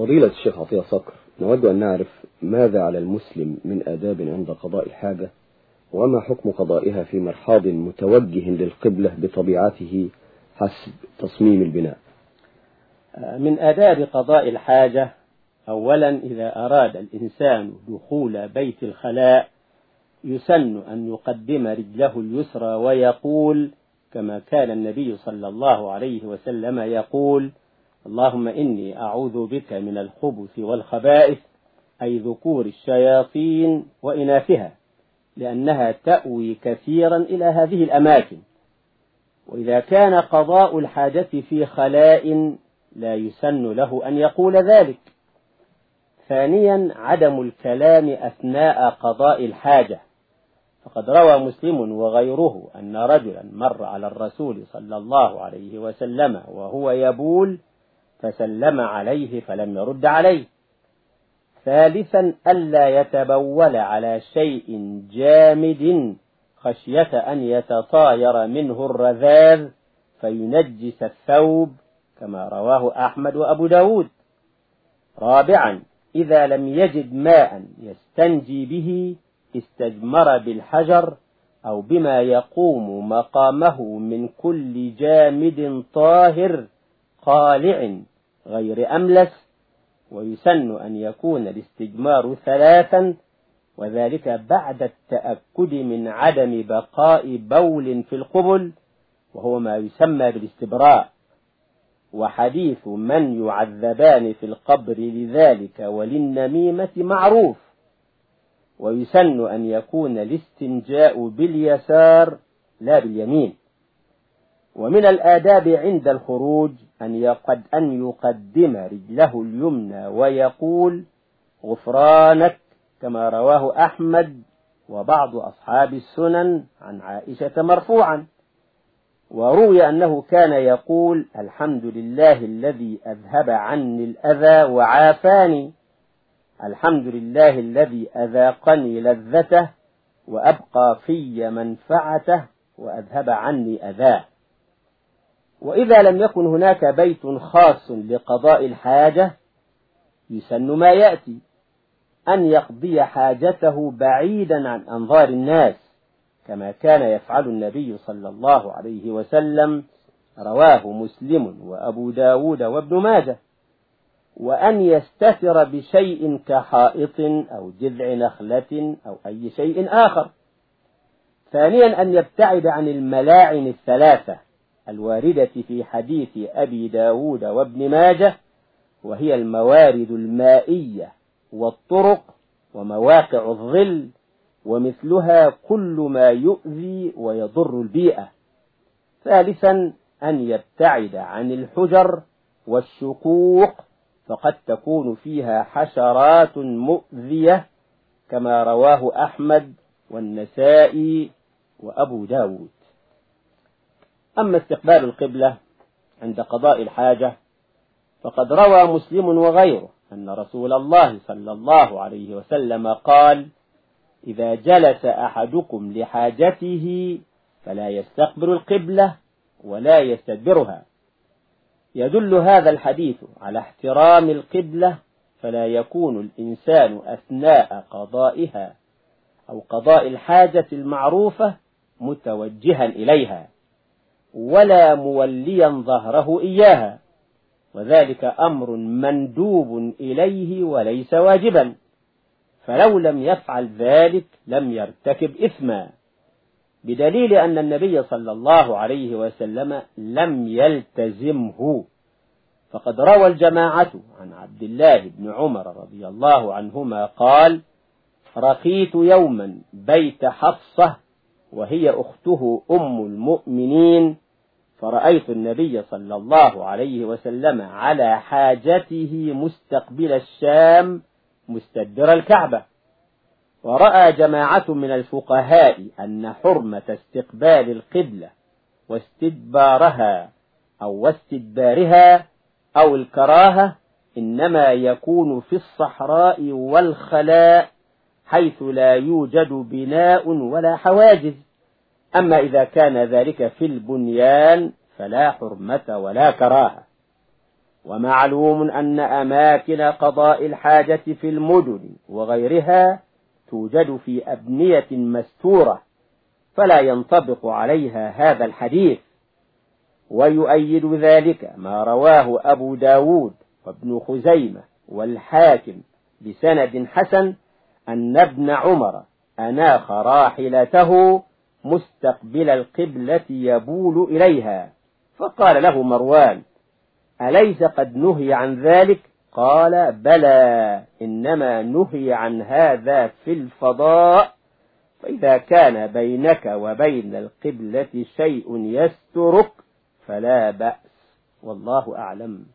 فضيلة الشيخ عطية صقر نود أن نعرف ماذا على المسلم من آداب عند قضاء الحاجة وما حكم قضائها في مرحاض متوجه للقبلة بطبيعته حسب تصميم البناء؟ من آداب قضاء الحاجة أولا إذا أراد الإنسان دخول بيت الخلاء يسن أن يقدم رجله اليسرى ويقول كما كان النبي صلى الله عليه وسلم يقول اللهم إني أعوذ بك من الخبث والخبائث أي ذكور الشياطين وإناثها لأنها تأوي كثيرا إلى هذه الأماكن. وإذا كان قضاء الحاجة في خلاء لا يسن له أن يقول ذلك. ثانيا عدم الكلام أثناء قضاء الحاجة. فقد روى مسلم وغيره أن رجلا مر على الرسول صلى الله عليه وسلم وهو يبول فسلم عليه فلم يرد عليه. ثالثا ألا يتبول على شيء جامد خشية أن يتطاير منه الرذاذ فينجس الثوب كما رواه أحمد وأبو داود. رابعا إذا لم يجد ماء يستنجي به استجمر بالحجر أو بما يقوم مقامه من كل جامد طاهر قالع غير أملس ويسن أن يكون الاستجمار ثلاثا وذلك بعد التأكد من عدم بقاء بول في القبل وهو ما يسمى بالاستبراء. وحديث من يعذبان في القبر لذلك وللنميمة معروف. ويسن أن يكون الاستنجاء باليسار لا باليمين. ومن الآداب عند الخروج أن يقد أن يقدم رجله اليمنى ويقول غفرانك كما رواه أحمد وبعض أصحاب السنن عن عائشة مرفوعا. وروي أنه كان يقول الحمد لله الذي أذهب عني الأذى وعافاني. الحمد لله الذي أذاقني لذته وأبقى في منفعته وأذهب عني أذاه. وإذا لم يكن هناك بيت خاص لقضاء الحاجة يسن ما يأتي أن يقضي حاجته بعيدا عن أنظار الناس كما كان يفعل النبي صلى الله عليه وسلم رواه مسلم وأبو داود وابن ماجه. وأن يستتر بشيء كحائط أو جذع نخلة أو أي شيء آخر. ثانيا أن يبتعد عن الملاعن الثلاثة الواردة في حديث أبي داود وابن ماجه وهي الموارد المائية والطرق ومواقع الظل ومثلها كل ما يؤذي ويضر البيئة. ثالثا أن يبتعد عن الحجر والشقوق فقد تكون فيها حشرات مؤذية كما رواه أحمد والنسائي وأبو داود. أما استقبال القبلة عند قضاء الحاجة فقد روى مسلم وغيره أن رسول الله صلى الله عليه وسلم قال إذا جلس أحدكم لحاجته فلا يستقبل القبلة ولا يستدبرها يدل هذا الحديث على احترام القبلة فلا يكون الإنسان أثناء قضائها أو قضاء الحاجة المعروفة متوجها إليها. ولا موليا ظهره إياها وذلك أمر مندوب إليه وليس واجبا فلو لم يفعل ذلك لم يرتكب إثما. بدليل أن النبي صلى الله عليه وسلم لم يلتزمه فقد روى الجماعة عن عبد الله بن عمر رضي الله عنهما قال رقيت يوما بيت حفصة وهي أخته أم المؤمنين فرأيت النبي صلى الله عليه وسلم على حاجته مستقبل الشام مستدر الكعبة. ورأى جماعة من الفقهاء أن حرمة استقبال القبلة واستدبارها أو واستدبارها أو الكراهة إنما يكون في الصحراء والخلاء حيث لا يوجد بناء ولا حواجز. أما إذا كان ذلك في البنيان فلا حرمة ولا كراهة. ومعلوم أن أماكن قضاء الحاجة في المدن وغيرها توجد في أبنية مستورة فلا ينطبق عليها هذا الحديث. ويؤيد ذلك ما رواه أبو داود وابن خزيمة والحاكم بسند حسن أن ابن عمر أناخ راحلته مستقبل القبلة يبول إليها. فقال له مروان أليس قد نهي عن ذلك؟ قال بلى إنما نهي عن هذا في الفضاء. فإذا كان بينك وبين القبلة شيء يسترك فلا بأس. والله أعلم.